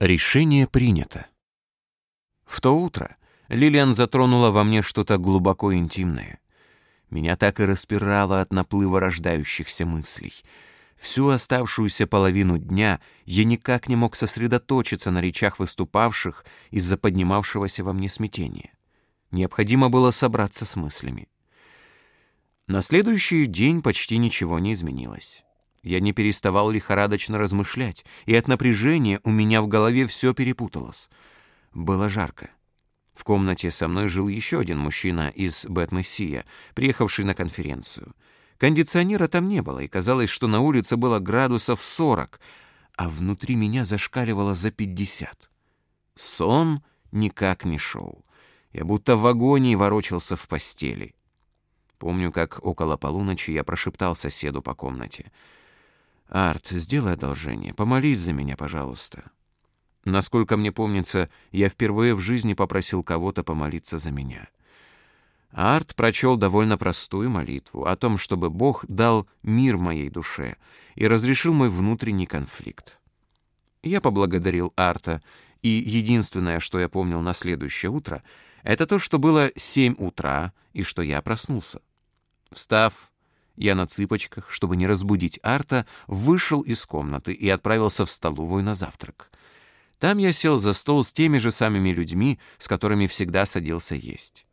Решение принято. В то утро Лилиан затронула во мне что-то глубоко интимное. Меня так и распирало от наплыва рождающихся мыслей. Всю оставшуюся половину дня я никак не мог сосредоточиться на речах выступавших из-за поднимавшегося во мне смятения. Необходимо было собраться с мыслями. На следующий день почти ничего не изменилось. Я не переставал лихорадочно размышлять, и от напряжения у меня в голове все перепуталось. Было жарко. В комнате со мной жил еще один мужчина из Бэтмессия, приехавший на конференцию. Кондиционера там не было, и казалось, что на улице было градусов 40, а внутри меня зашкаливало за 50. Сон никак не шел. Я будто в агонии ворочался в постели. Помню, как около полуночи я прошептал соседу по комнате — «Арт, сделай одолжение, помолись за меня, пожалуйста». Насколько мне помнится, я впервые в жизни попросил кого-то помолиться за меня. Арт прочел довольно простую молитву о том, чтобы Бог дал мир моей душе и разрешил мой внутренний конфликт. Я поблагодарил Арта, и единственное, что я помнил на следующее утро, это то, что было семь утра и что я проснулся. Встав, я на цыпочках, чтобы не разбудить Арта, вышел из комнаты и отправился в столовую на завтрак. Там я сел за стол с теми же самыми людьми, с которыми всегда садился есть.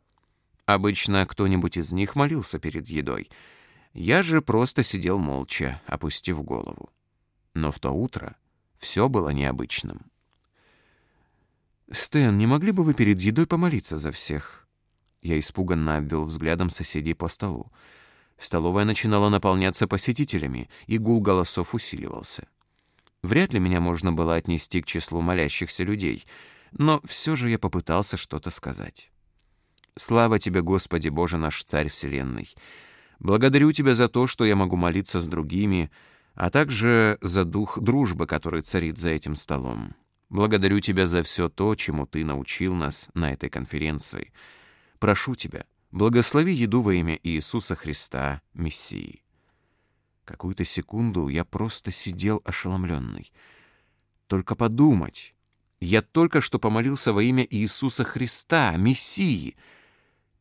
Обычно кто-нибудь из них молился перед едой. Я же просто сидел молча, опустив голову. Но в то утро все было необычным. «Стэн, не могли бы вы перед едой помолиться за всех?» Я испуганно обвел взглядом соседей по столу. Столовая начинала наполняться посетителями, и гул голосов усиливался. Вряд ли меня можно было отнести к числу молящихся людей, но все же я попытался что-то сказать. «Слава тебе, Господи, Боже наш Царь Вселенной! Благодарю Тебя за то, что я могу молиться с другими, а также за дух дружбы, который царит за этим столом. Благодарю Тебя за все то, чему Ты научил нас на этой конференции. Прошу Тебя, Благослови еду во имя Иисуса Христа, Мессии. Какую-то секунду я просто сидел ошеломленный. Только подумать. Я только что помолился во имя Иисуса Христа, Мессии.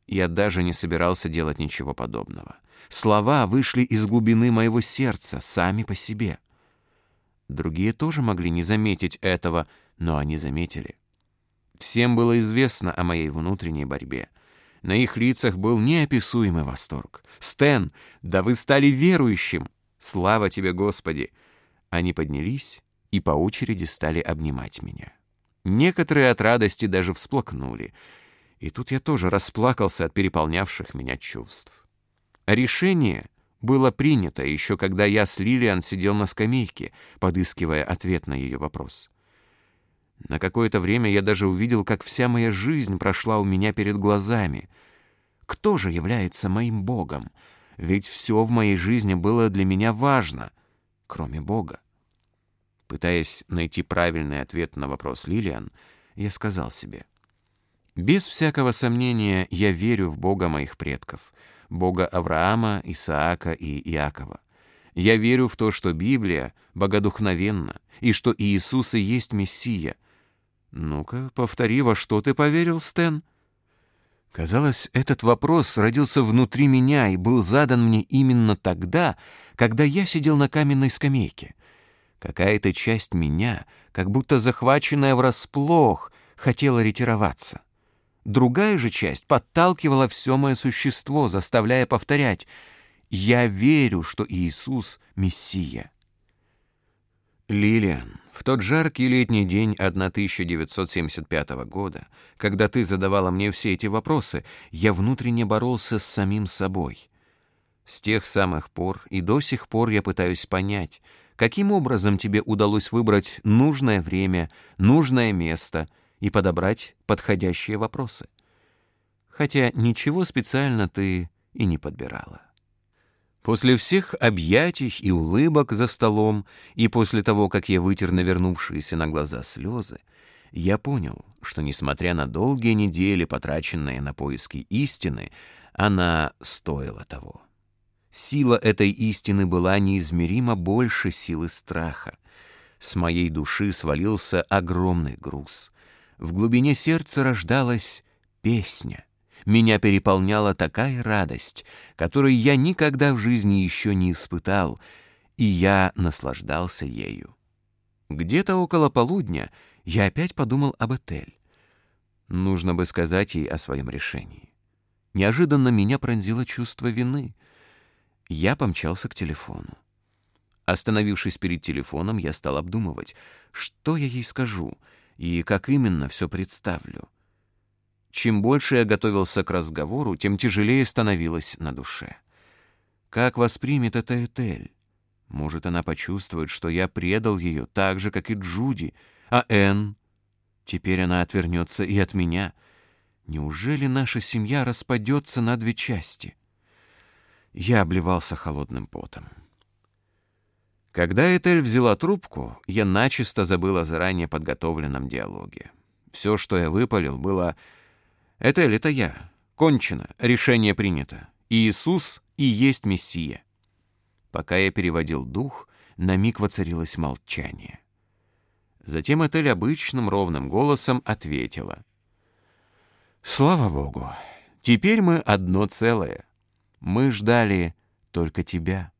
Я даже не собирался делать ничего подобного. Слова вышли из глубины моего сердца, сами по себе. Другие тоже могли не заметить этого, но они заметили. Всем было известно о моей внутренней борьбе — на их лицах был неописуемый восторг. «Стэн, да вы стали верующим! Слава тебе, Господи!» Они поднялись и по очереди стали обнимать меня. Некоторые от радости даже всплакнули. И тут я тоже расплакался от переполнявших меня чувств. Решение было принято еще когда я с Лилиан сидел на скамейке, подыскивая ответ на ее вопрос. На какое-то время я даже увидел, как вся моя жизнь прошла у меня перед глазами. Кто же является моим Богом? Ведь все в моей жизни было для меня важно, кроме Бога. Пытаясь найти правильный ответ на вопрос Лилиан, я сказал себе, «Без всякого сомнения я верю в Бога моих предков, Бога Авраама, Исаака и Иакова. Я верю в то, что Библия богодухновенна, и что Иисус и есть Мессия, «Ну-ка, повтори, во что ты поверил, Стэн?» Казалось, этот вопрос родился внутри меня и был задан мне именно тогда, когда я сидел на каменной скамейке. Какая-то часть меня, как будто захваченная врасплох, хотела ретироваться. Другая же часть подталкивала все мое существо, заставляя повторять «Я верю, что Иисус — Мессия». Лилиан, в тот жаркий летний день 1975 года, когда ты задавала мне все эти вопросы, я внутренне боролся с самим собой. С тех самых пор и до сих пор я пытаюсь понять, каким образом тебе удалось выбрать нужное время, нужное место и подобрать подходящие вопросы. Хотя ничего специально ты и не подбирала. После всех объятий и улыбок за столом, и после того, как я вытер навернувшиеся на глаза слезы, я понял, что, несмотря на долгие недели, потраченные на поиски истины, она стоила того. Сила этой истины была неизмеримо больше силы страха. С моей души свалился огромный груз. В глубине сердца рождалась песня. Меня переполняла такая радость, которой я никогда в жизни еще не испытал, и я наслаждался ею. Где-то около полудня я опять подумал об Этель. Нужно бы сказать ей о своем решении. Неожиданно меня пронзило чувство вины. Я помчался к телефону. Остановившись перед телефоном, я стал обдумывать, что я ей скажу и как именно все представлю. Чем больше я готовился к разговору, тем тяжелее становилось на душе. Как воспримет это Этель? Может, она почувствует, что я предал ее так же, как и Джуди, а Энн? Теперь она отвернется и от меня. Неужели наша семья распадется на две части? Я обливался холодным потом. Когда Этель взяла трубку, я начисто забыл о заранее подготовленном диалоге. Все, что я выпалил, было «Этель, это я. Кончено. Решение принято. Иисус и есть Мессия». Пока я переводил дух, на миг воцарилось молчание. Затем Этель обычным ровным голосом ответила. «Слава Богу! Теперь мы одно целое. Мы ждали только тебя».